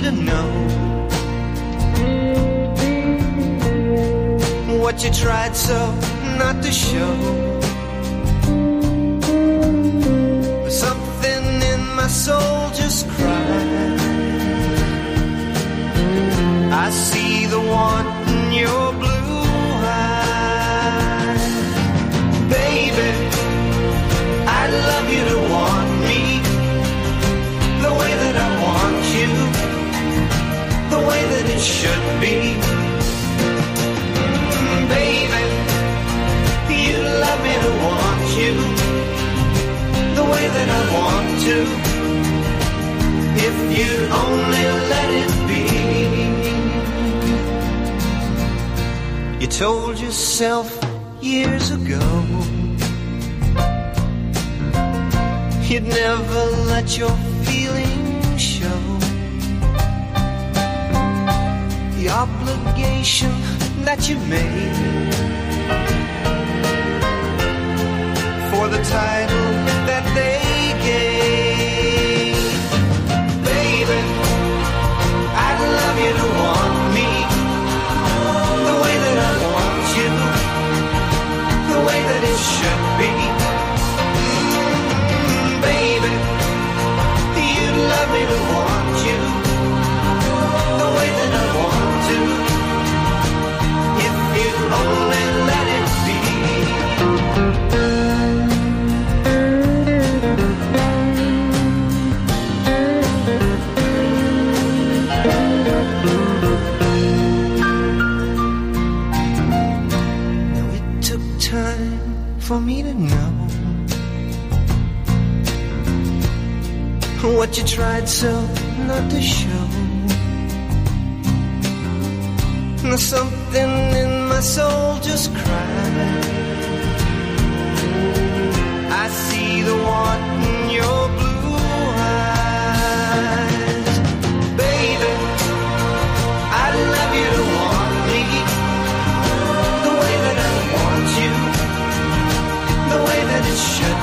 to know what you tried so not to show. Something in my soul just cried. I see the want in your blue it should be. Baby, you love me to want you, the way that I want to, if you'd only let it be. You told yourself years ago You'd never let your feelings obligation that you made for the title that they gave. Baby, I'd love you to want me the way that I want you, the way that it should be. Know. what you tried so not to show. Now something in my soul just cried. Should